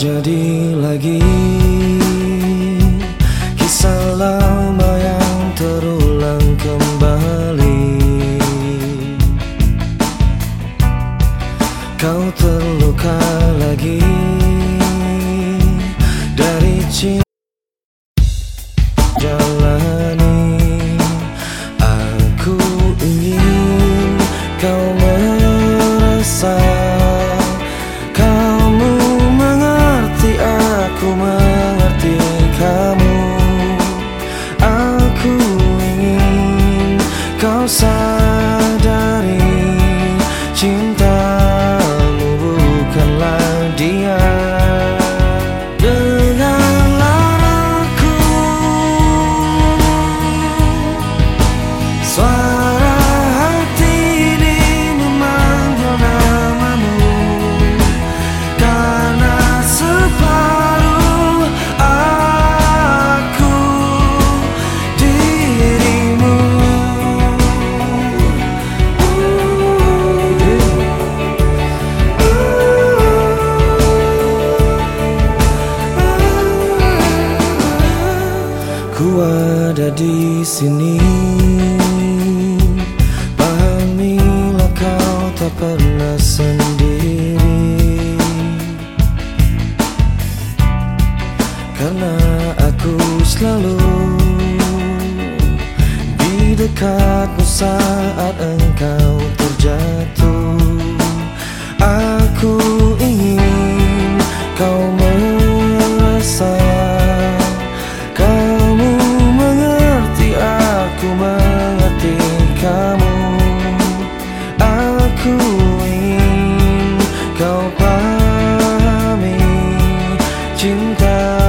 terjadi lagi. Kisah lama yang terulang kembali. Kau terluka lagi. Dari cinta kau Ku ada di sini. Pahamilah kau tak pernah sendiri. Karena aku selalu Di dekatmu saat engkau terjatuh girl